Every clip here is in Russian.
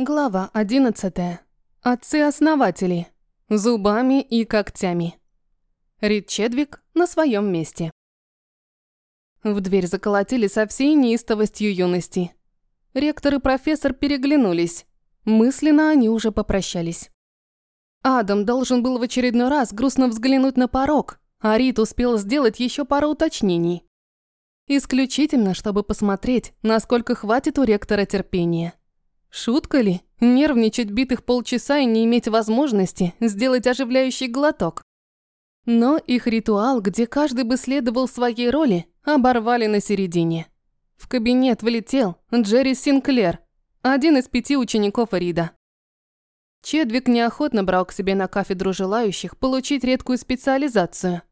Глава 11. Отцы-основатели. Зубами и когтями. Рид Чедвик на своем месте. В дверь заколотили со всей неистовостью юности. Ректор и профессор переглянулись. Мысленно они уже попрощались. Адам должен был в очередной раз грустно взглянуть на порог, а Рид успел сделать еще пару уточнений. Исключительно, чтобы посмотреть, насколько хватит у ректора терпения. Шутка ли? Нервничать битых полчаса и не иметь возможности сделать оживляющий глоток. Но их ритуал, где каждый бы следовал своей роли, оборвали на середине. В кабинет влетел Джерри Синклер, один из пяти учеников Рида. Чедвик неохотно брал к себе на кафедру желающих получить редкую специализацию.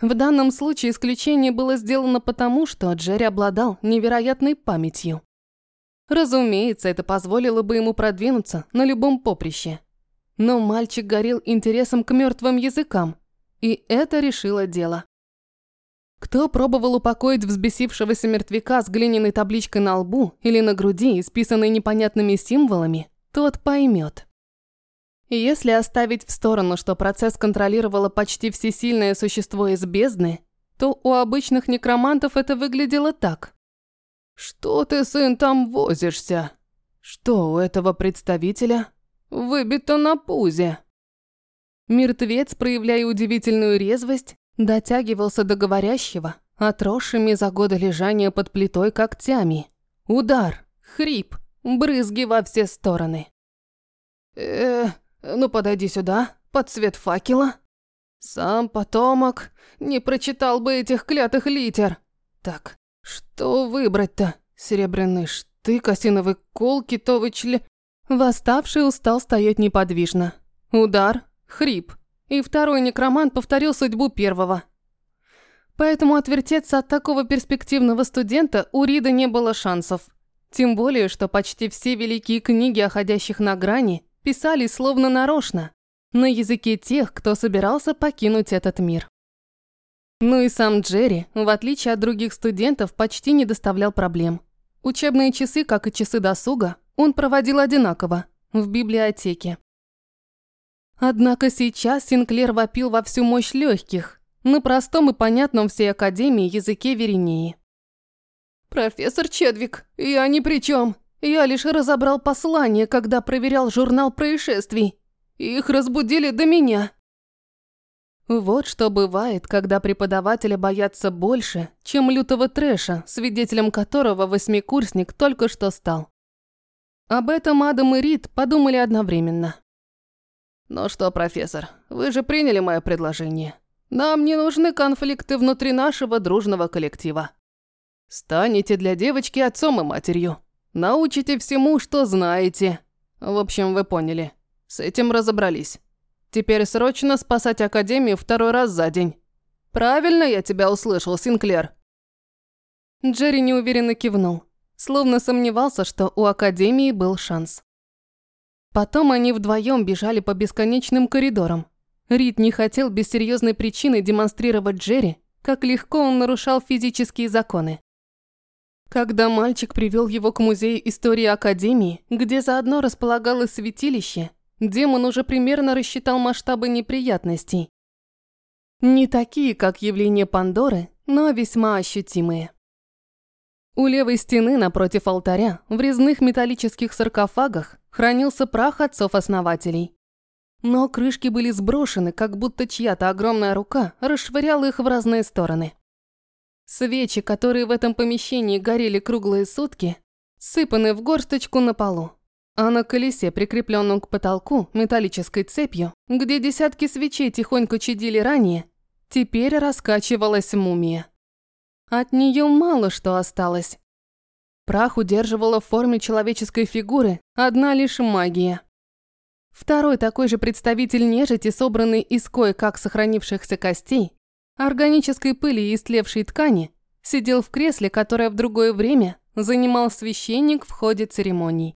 В данном случае исключение было сделано потому, что Джерри обладал невероятной памятью. Разумеется, это позволило бы ему продвинуться на любом поприще. Но мальчик горел интересом к мертвым языкам, и это решило дело. Кто пробовал упокоить взбесившегося мертвяка с глиняной табличкой на лбу или на груди, исписанной непонятными символами, тот поймет. Если оставить в сторону, что процесс контролировало почти всесильное существо из бездны, то у обычных некромантов это выглядело так. «Что ты, сын, там возишься? Что у этого представителя? Выбито на пузе». Мертвец, проявляя удивительную резвость, дотягивался до говорящего, отросшими за годы лежания под плитой когтями. Удар, хрип, брызги во все стороны. э ну подойди сюда, под свет факела». Сам потомок не прочитал бы этих клятых литер. Так, что выбрать-то? Серебряный штык, осиновый кол, китовый чле... Восставший устал стоять неподвижно. Удар, хрип. И второй некромант повторил судьбу первого. Поэтому отвертеться от такого перспективного студента у Рида не было шансов. Тем более, что почти все великие книги о ходящих на грани писали словно нарочно, на языке тех, кто собирался покинуть этот мир. Ну и сам Джерри, в отличие от других студентов, почти не доставлял проблем. Учебные часы, как и часы досуга, он проводил одинаково, в библиотеке. Однако сейчас Синклер вопил во всю мощь легких, на простом и понятном всей Академии языке Веринеи. «Профессор Чедвик, я ни при чем. Я лишь разобрал послание, когда проверял журнал происшествий. Их разбудили до меня». Вот что бывает, когда преподавателя боятся больше, чем лютого трэша, свидетелем которого восьмикурсник только что стал. Об этом Адам и Рид подумали одновременно. «Ну что, профессор, вы же приняли мое предложение. Нам не нужны конфликты внутри нашего дружного коллектива. Станете для девочки отцом и матерью. Научите всему, что знаете. В общем, вы поняли. С этим разобрались». Теперь срочно спасать Академию второй раз за день. Правильно я тебя услышал, Синклер?» Джерри неуверенно кивнул, словно сомневался, что у Академии был шанс. Потом они вдвоем бежали по бесконечным коридорам. Рид не хотел без серьезной причины демонстрировать Джерри, как легко он нарушал физические законы. Когда мальчик привел его к музею истории Академии, где заодно располагалось святилище, демон уже примерно рассчитал масштабы неприятностей. Не такие, как явление Пандоры, но весьма ощутимые. У левой стены напротив алтаря в резных металлических саркофагах хранился прах отцов-основателей. Но крышки были сброшены, как будто чья-то огромная рука расшвыряла их в разные стороны. Свечи, которые в этом помещении горели круглые сутки, сыпаны в горсточку на полу а на колесе, прикрепленном к потолку металлической цепью, где десятки свечей тихонько чадили ранее, теперь раскачивалась мумия. От нее мало что осталось. Прах удерживала в форме человеческой фигуры одна лишь магия. Второй такой же представитель нежити, собранный из кое-как сохранившихся костей, органической пыли и истлевшей ткани, сидел в кресле, которое в другое время занимал священник в ходе церемоний.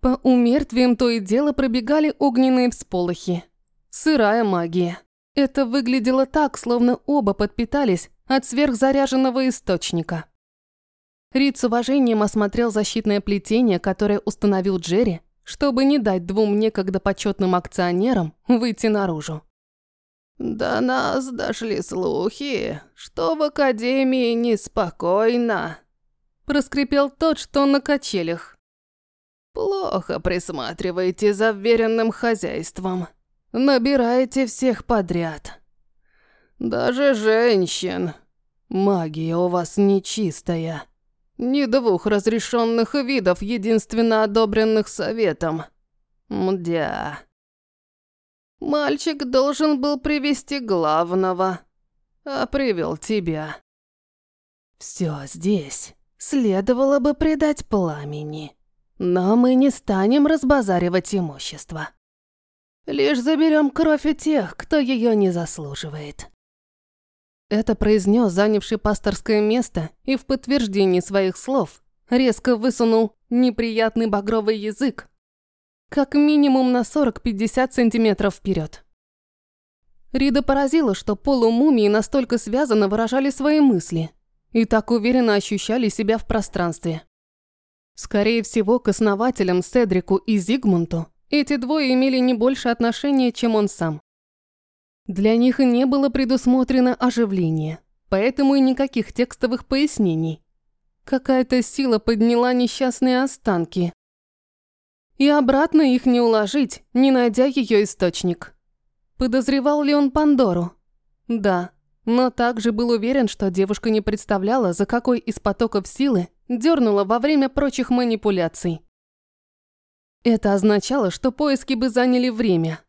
По умертвиям то и дело пробегали огненные всполохи. Сырая магия. Это выглядело так, словно оба подпитались от сверхзаряженного источника. Рид с уважением осмотрел защитное плетение, которое установил Джерри, чтобы не дать двум некогда почетным акционерам выйти наружу. «До нас дошли слухи, что в Академии неспокойно», – проскрипел тот, что на качелях. «Плохо присматриваете за вверенным хозяйством. Набираете всех подряд. Даже женщин. Магия у вас нечистая. Ни двух разрешенных видов, единственно одобренных советом. Мдя». Мальчик должен был привести главного, а привел тебя. Все здесь следовало бы предать пламени, но мы не станем разбазаривать имущество. Лишь заберем кровь у тех, кто ее не заслуживает. Это произнес занявший пасторское место и в подтверждении своих слов резко высунул неприятный багровый язык, как минимум на 40-50 сантиметров вперед. Рида поразила, что полумумии настолько связанно выражали свои мысли и так уверенно ощущали себя в пространстве. Скорее всего, к основателям Седрику и Зигмунту эти двое имели не больше отношения, чем он сам. Для них не было предусмотрено оживление, поэтому и никаких текстовых пояснений. Какая-то сила подняла несчастные останки, и обратно их не уложить, не найдя ее источник. Подозревал ли он Пандору? Да, но также был уверен, что девушка не представляла, за какой из потоков силы дернула во время прочих манипуляций. Это означало, что поиски бы заняли время,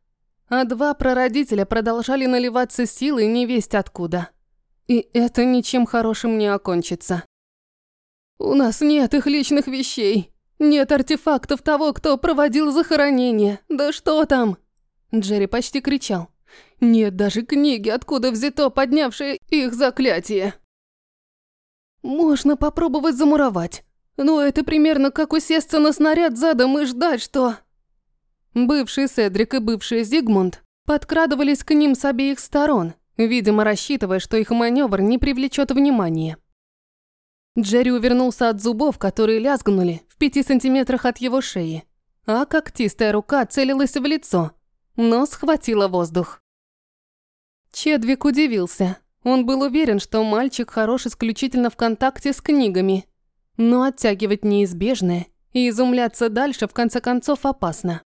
а два прародителя продолжали наливаться силой невесть откуда. И это ничем хорошим не окончится. «У нас нет их личных вещей», нет артефактов того, кто проводил захоронение. Да что там? Джерри почти кричал. Нет даже книги, откуда взято поднявшее их заклятие. Можно попробовать замуровать. Но это примерно как усесться на снаряд задом и ждать, что... Бывший Седрик и бывший Зигмунд подкрадывались к ним с обеих сторон, видимо рассчитывая, что их маневр не привлечет внимания. Джерри увернулся от зубов, которые лязгнули в пяти сантиметрах от его шеи, а когтистая рука целилась в лицо, но схватила воздух. Чедвик удивился. Он был уверен, что мальчик хорош исключительно в контакте с книгами. Но оттягивать неизбежное и изумляться дальше в конце концов опасно.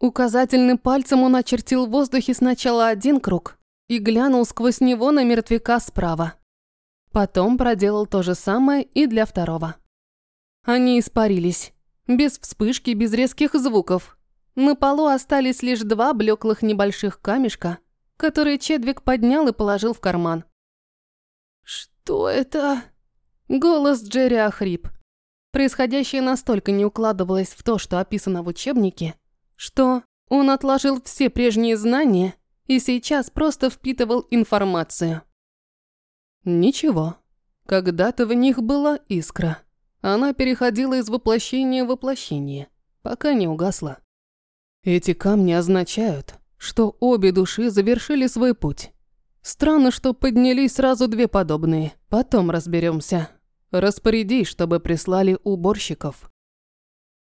Указательным пальцем он очертил в воздухе сначала один круг и глянул сквозь него на мертвяка справа. Потом проделал то же самое и для второго. Они испарились. Без вспышки, без резких звуков. На полу остались лишь два блеклых небольших камешка, которые Чедвик поднял и положил в карман. «Что это?» Голос Джерри охрип. Происходящее настолько не укладывалось в то, что описано в учебнике, что он отложил все прежние знания и сейчас просто впитывал информацию. Ничего. Когда-то в них была искра. Она переходила из воплощения в воплощение, пока не угасла. Эти камни означают, что обе души завершили свой путь. Странно, что поднялись сразу две подобные. Потом разберемся. Распорядись, чтобы прислали уборщиков.